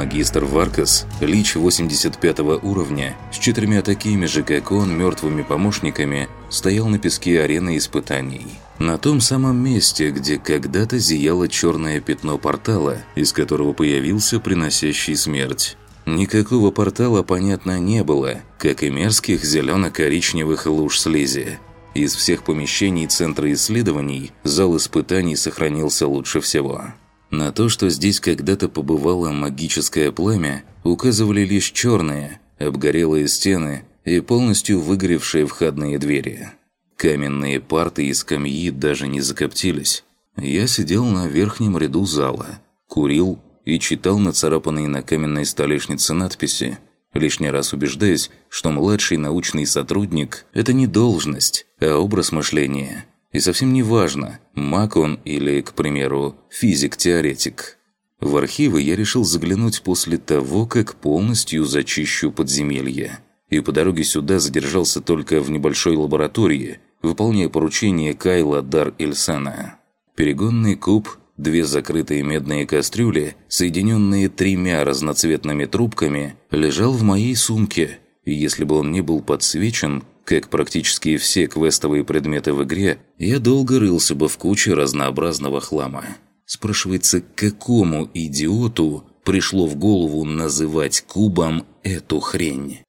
Магистр Варкас, лич 85 уровня, с четырьмя такими же, как он, мертвыми помощниками, стоял на песке арены испытаний. На том самом месте, где когда-то зияло черное пятно портала, из которого появился приносящий смерть. Никакого портала, понятно, не было, как и мерзких зелено-коричневых луж слизи. Из всех помещений Центра исследований зал испытаний сохранился лучше всего. На то, что здесь когда-то побывало магическое пламя, указывали лишь черные, обгорелые стены и полностью выгоревшие входные двери. Каменные парты и скамьи даже не закоптились. Я сидел на верхнем ряду зала, курил и читал нацарапанные на каменной столешнице надписи, лишний раз убеждаясь, что младший научный сотрудник – это не должность, а образ мышления. И совсем не важно, маг он или, к примеру, физик-теоретик. В архивы я решил заглянуть после того, как полностью зачищу подземелье. И по дороге сюда задержался только в небольшой лаборатории, выполняя поручение Кайла Дар Эльсана. Перегонный куб, две закрытые медные кастрюли, соединенные тремя разноцветными трубками, лежал в моей сумке, и если бы он не был подсвечен, как практически все квестовые предметы в игре, я долго рылся бы в куче разнообразного хлама. Спрашивается, какому идиоту пришло в голову называть кубом эту хрень?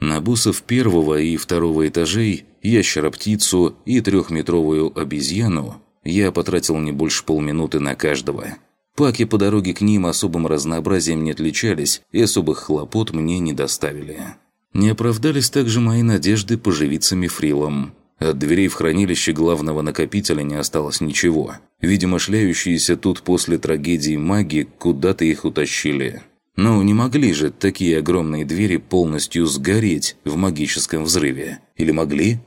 На боссов первого и второго этажей, ящера-птицу и трехметровую обезьяну я потратил не больше полминуты на каждого. Паки по дороге к ним особым разнообразием не отличались и особых хлопот мне не доставили. Не оправдались также мои надежды поживиться мифрилом. От дверей в хранилище главного накопителя не осталось ничего. Видимо, шляющиеся тут после трагедии маги куда-то их утащили. Но не могли же такие огромные двери полностью сгореть в магическом взрыве? Или могли?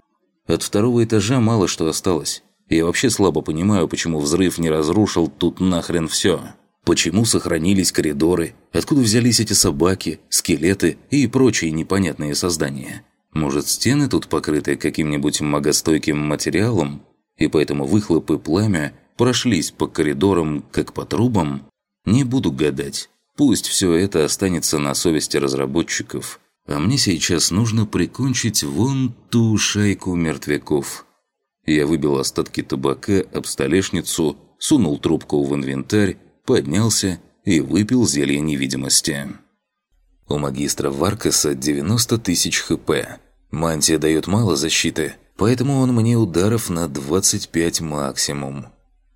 От второго этажа мало что осталось. Я вообще слабо понимаю, почему взрыв не разрушил тут нахрен все. Почему сохранились коридоры? Откуда взялись эти собаки, скелеты и прочие непонятные создания? Может, стены тут покрыты каким-нибудь магостойким материалом, и поэтому выхлопы пламя прошлись по коридорам, как по трубам? Не буду гадать. Пусть все это останется на совести разработчиков. А мне сейчас нужно прикончить вон ту шайку мертвяков. Я выбил остатки табака об столешницу, сунул трубку в инвентарь поднялся и выпил зелье невидимости. У магистра Варкаса 90 тысяч хп. Мантия дает мало защиты, поэтому он мне ударов на 25 максимум.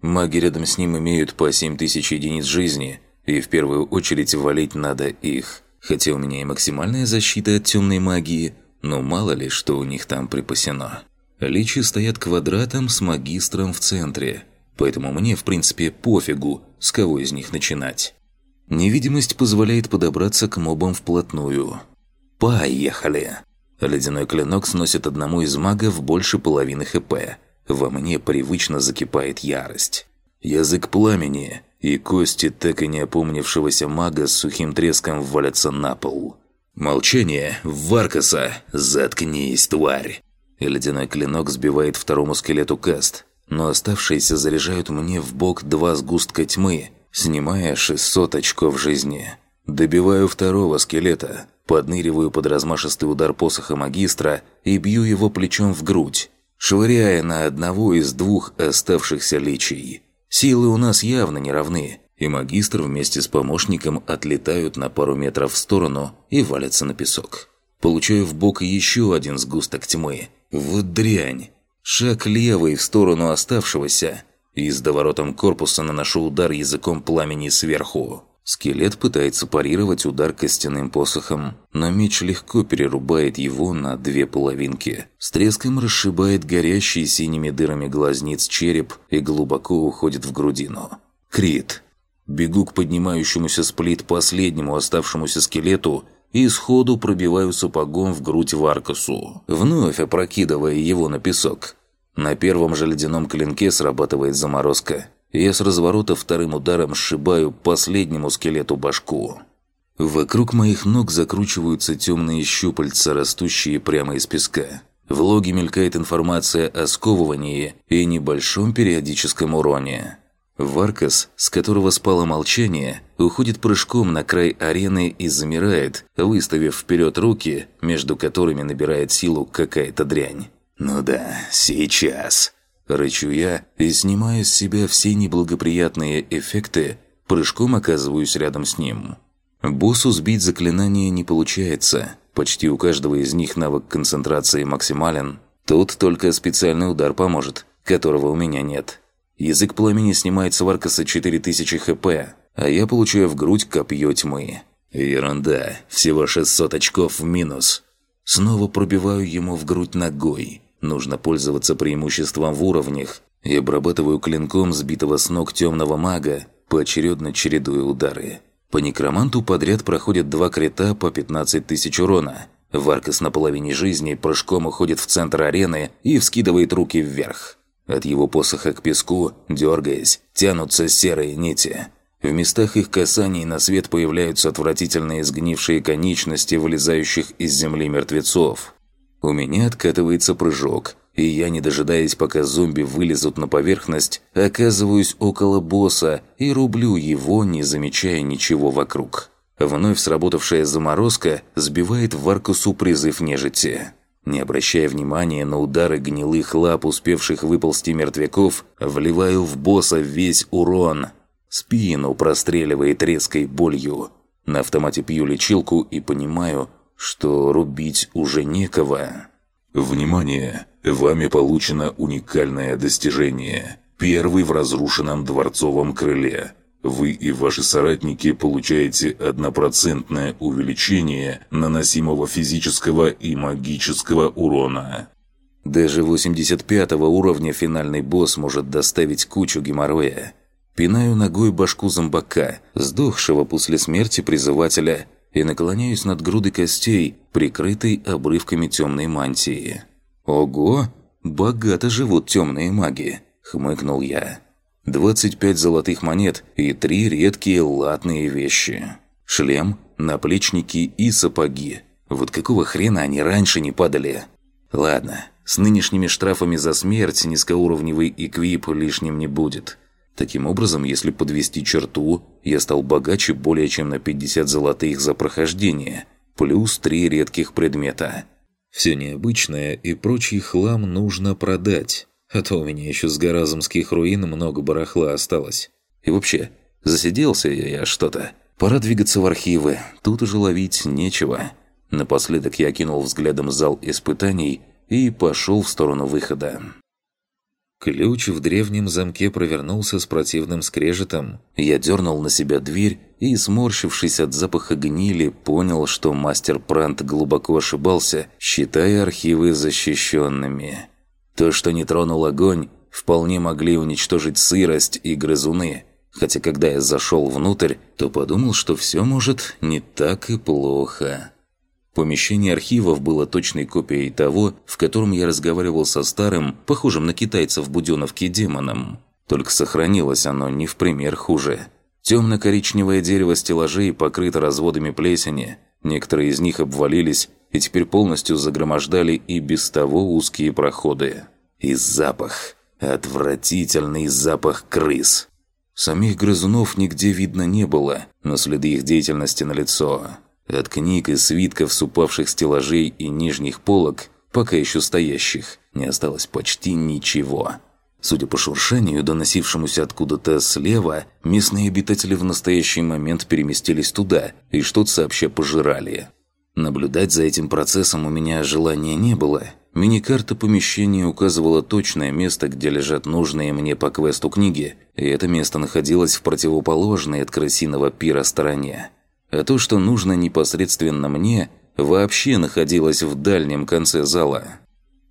Маги рядом с ним имеют по 7 тысяч единиц жизни, и в первую очередь валить надо их. Хотя у меня и максимальная защита от темной магии, но мало ли, что у них там припасено. Личи стоят квадратом с магистром в центре, поэтому мне, в принципе, пофигу, с кого из них начинать. Невидимость позволяет подобраться к мобам вплотную. Поехали! Ледяной клинок сносит одному из магов больше половины ХП. Во мне привычно закипает ярость. Язык пламени, и кости так и не опомнившегося мага с сухим треском валятся на пол. «Молчание! Варкаса! Заткнись, тварь!» Ледяной клинок сбивает второму скелету каст, но оставшиеся заряжают мне в бок два сгустка тьмы, снимая 600 очков жизни. Добиваю второго скелета, подныриваю под размашистый удар посоха магистра и бью его плечом в грудь, швыряя на одного из двух оставшихся личий. Силы у нас явно не равны, и магистр вместе с помощником отлетают на пару метров в сторону и валятся на песок. Получаю в бок еще один сгусток тьмы. Вот дрянь! Шаг левый в сторону оставшегося, и с доворотом корпуса наношу удар языком пламени сверху. Скелет пытается парировать удар костяным посохом, но меч легко перерубает его на две половинки. С треском расшибает горящий синими дырами глазниц череп и глубоко уходит в грудину. Крит. Бегу к поднимающемуся сплит последнему оставшемуся скелету и сходу пробиваю сапогом в грудь Варкасу, вновь опрокидывая его на песок. На первом же ледяном клинке срабатывает заморозка. Я с разворота вторым ударом сшибаю последнему скелету башку. Вокруг моих ног закручиваются темные щупальца, растущие прямо из песка. В логе мелькает информация о сковывании и небольшом периодическом уроне. Варкас, с которого спало молчание, уходит прыжком на край арены и замирает, выставив вперед руки, между которыми набирает силу какая-то дрянь. «Ну да, сейчас!» Рычу я и снимаю с себя все неблагоприятные эффекты, прыжком оказываюсь рядом с ним. Боссу сбить заклинание не получается. Почти у каждого из них навык концентрации максимален. Тут только специальный удар поможет, которого у меня нет. Язык пламени снимает с Варкаса 4000 хп, а я получаю в грудь копье тьмы. Ерунда, всего 600 очков в минус. Снова пробиваю ему в грудь ногой. Нужно пользоваться преимуществом в уровнях и обрабатываю клинком сбитого с ног темного мага, поочередно чередуя удары. По некроманту подряд проходят два крита по 15 тысяч урона. Варкас на половине жизни прыжком уходит в центр арены и вскидывает руки вверх. От его посоха к песку, дергаясь, тянутся серые нити. В местах их касаний на свет появляются отвратительные сгнившие конечности вылезающих из земли мертвецов. У меня откатывается прыжок, и я, не дожидаясь, пока зомби вылезут на поверхность, оказываюсь около босса и рублю его, не замечая ничего вокруг. Вновь сработавшая заморозка сбивает в Аркусу призыв нежити. Не обращая внимания на удары гнилых лап, успевших выползти мертвяков, вливаю в босса весь урон. Спину простреливает резкой болью. На автомате пью лечилку и понимаю, что рубить уже некого. Внимание! Вами получено уникальное достижение. Первый в разрушенном дворцовом крыле. Вы и ваши соратники получаете однопроцентное увеличение наносимого физического и магического урона. Даже 85 уровня финальный босс может доставить кучу геморроя. Пинаю ногой башку зомбака, сдохшего после смерти призывателя – и наклоняюсь над грудой костей, прикрытой обрывками темной мантии. «Ого! Богато живут темные маги!» – хмыкнул я. «25 золотых монет и три редкие латные вещи. Шлем, наплечники и сапоги. Вот какого хрена они раньше не падали?» «Ладно, с нынешними штрафами за смерть низкоуровневый эквип лишним не будет». Таким образом, если подвести черту, я стал богаче более чем на 50 золотых за прохождение, плюс три редких предмета. Все необычное и прочий хлам нужно продать, а то у меня еще с горазмских руин много барахла осталось. И вообще, засиделся я что-то. Пора двигаться в архивы, тут уже ловить нечего. Напоследок я кинул взглядом зал испытаний и пошел в сторону выхода. Ключ в древнем замке провернулся с противным скрежетом. Я дернул на себя дверь и, сморщившись от запаха гнили, понял, что мастер Прант глубоко ошибался, считая архивы защищенными. То, что не тронул огонь, вполне могли уничтожить сырость и грызуны. Хотя когда я зашел внутрь, то подумал, что все может не так и плохо. Помещение архивов было точной копией того, в котором я разговаривал со старым, похожим на китайца в Буденовке демоном. Только сохранилось оно не в пример хуже. Темно-коричневое дерево стеллажей покрыто разводами плесени. Некоторые из них обвалились и теперь полностью загромождали и без того узкие проходы. И запах. Отвратительный запах крыс. Самих грызунов нигде видно не было, но следы их деятельности налицо. От книг и свитков с упавших стеллажей и нижних полок, пока еще стоящих, не осталось почти ничего. Судя по шуршанию, доносившемуся откуда-то слева, местные обитатели в настоящий момент переместились туда и что-то сообща пожирали. Наблюдать за этим процессом у меня желания не было. Миникарта помещения указывала точное место, где лежат нужные мне по квесту книги, и это место находилось в противоположной от крысиного пира стороне а то, что нужно непосредственно мне, вообще находилось в дальнем конце зала.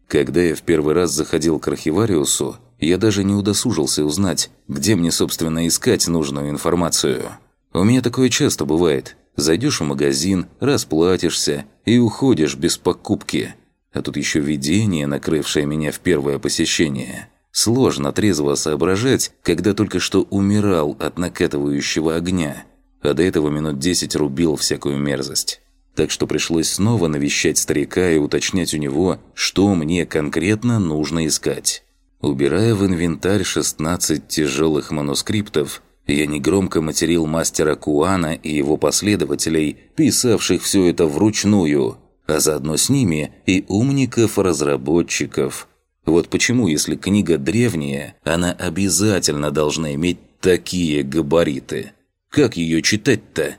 Когда я в первый раз заходил к архивариусу, я даже не удосужился узнать, где мне, собственно, искать нужную информацию. У меня такое часто бывает. Зайдешь в магазин, расплатишься и уходишь без покупки. А тут еще видение, накрывшее меня в первое посещение. Сложно трезво соображать, когда только что умирал от накатывающего огня – а до этого минут десять рубил всякую мерзость. Так что пришлось снова навещать старика и уточнять у него, что мне конкретно нужно искать. Убирая в инвентарь 16 тяжелых манускриптов, Я негромко материл мастера Куана и его последователей, писавших все это вручную, а заодно с ними и умников-разработчиков. Вот почему, если книга древняя, она обязательно должна иметь такие габариты. Как ее читать-то?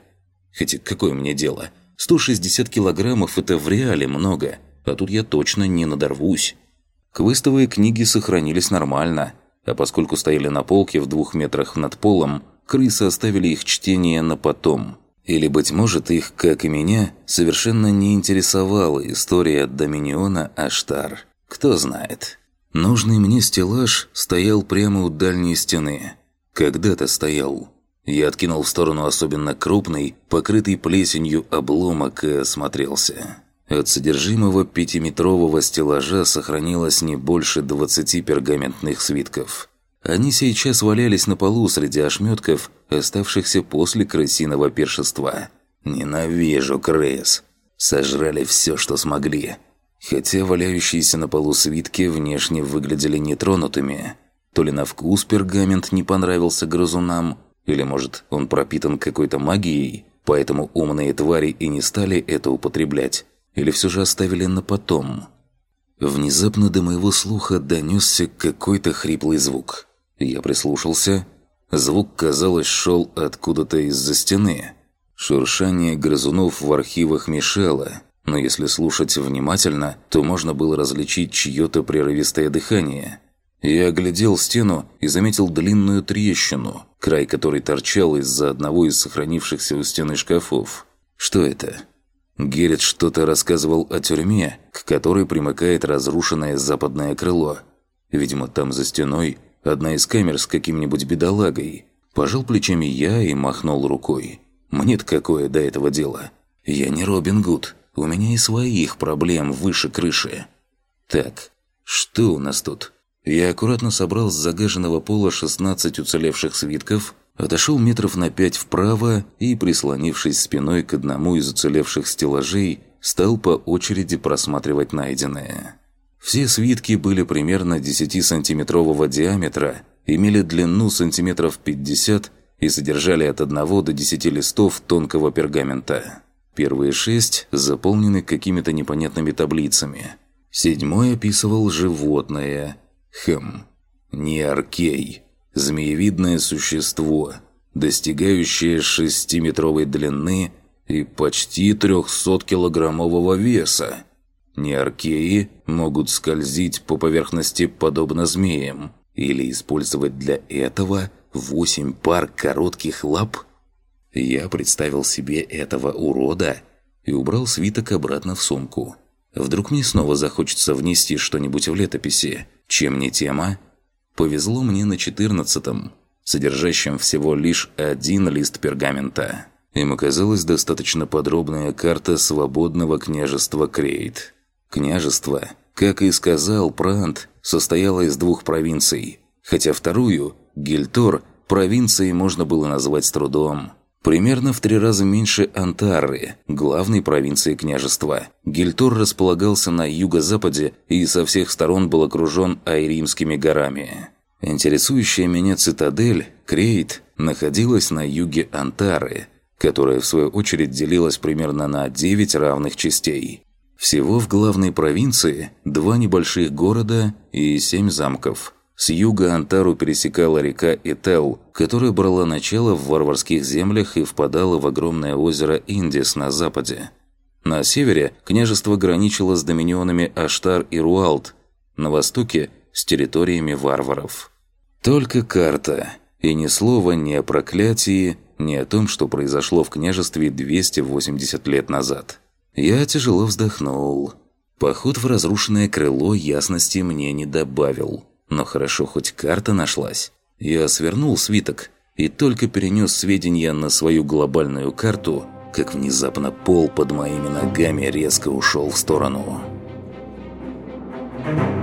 Хотя какое мне дело? 160 килограммов – это в реале много, а тут я точно не надорвусь. Квестовые книги сохранились нормально, а поскольку стояли на полке в двух метрах над полом, крысы оставили их чтение на потом. Или, быть может, их, как и меня, совершенно не интересовала история Доминиона Аштар. Кто знает. Нужный мне стеллаж стоял прямо у дальней стены. Когда-то стоял. Я откинул в сторону особенно крупный, покрытый плесенью обломок и осмотрелся. От содержимого пятиметрового стеллажа сохранилось не больше 20 пергаментных свитков. Они сейчас валялись на полу среди ошметков, оставшихся после крысиного пиршества. Ненавижу крыс. Сожрали все, что смогли. Хотя валяющиеся на полу свитки внешне выглядели нетронутыми. То ли на вкус пергамент не понравился грызунам, или, может, он пропитан какой-то магией, поэтому умные твари и не стали это употреблять. Или все же оставили на потом. Внезапно до моего слуха донесся какой-то хриплый звук. Я прислушался. Звук, казалось, шел откуда-то из-за стены. Шуршание грызунов в архивах мешало, но если слушать внимательно, то можно было различить чье-то прерывистое дыхание. Я оглядел стену и заметил длинную трещину, край которой торчал из-за одного из сохранившихся у стены шкафов. Что это? Геррит что-то рассказывал о тюрьме, к которой примыкает разрушенное западное крыло. Видимо, там за стеной одна из камер с каким-нибудь бедолагой. Пожал плечами я и махнул рукой. Мне-то какое до этого дело? Я не Робин Гуд. У меня и своих проблем выше крыши. Так, что у нас тут? Я аккуратно собрал с загаженного пола 16 уцелевших свитков, отошел метров на пять вправо и, прислонившись спиной к одному из уцелевших стеллажей, стал по очереди просматривать найденное. Все свитки были примерно 10-сантиметрового диаметра, имели длину сантиметров 50 и содержали от 1 до 10 листов тонкого пергамента. Первые шесть заполнены какими-то непонятными таблицами. Седьмой описывал животное – Хм. Неаркей. Змеевидное существо, достигающее шестиметровой длины и почти 300-килограммового веса. Неаркеи могут скользить по поверхности подобно змеям или использовать для этого восемь пар коротких лап. Я представил себе этого урода и убрал свиток обратно в сумку. Вдруг мне снова захочется внести что-нибудь в летописи – чем не тема? Повезло мне на четырнадцатом, содержащем всего лишь один лист пергамента. Им оказалась достаточно подробная карта свободного княжества Крейт. Княжество, как и сказал Прант, состояло из двух провинций, хотя вторую, Гильтор, провинцией можно было назвать с трудом – Примерно в три раза меньше Антары, главной провинции княжества. Гильтор располагался на юго-западе и со всех сторон был окружен Айримскими горами. Интересующая меня цитадель, Крейт, находилась на юге Антары, которая в свою очередь делилась примерно на 9 равных частей. Всего в главной провинции два небольших города и семь замков – с юга Антару пересекала река Ител, которая брала начало в варварских землях и впадала в огромное озеро Индис на западе. На севере княжество граничило с доминионами Аштар и Руалт, на востоке – с территориями варваров. Только карта, и ни слова ни о проклятии, ни о том, что произошло в княжестве 280 лет назад. Я тяжело вздохнул. Поход в разрушенное крыло ясности мне не добавил – но хорошо хоть карта нашлась. Я свернул свиток и только перенес сведения на свою глобальную карту, как внезапно пол под моими ногами резко ушел в сторону. Thank you.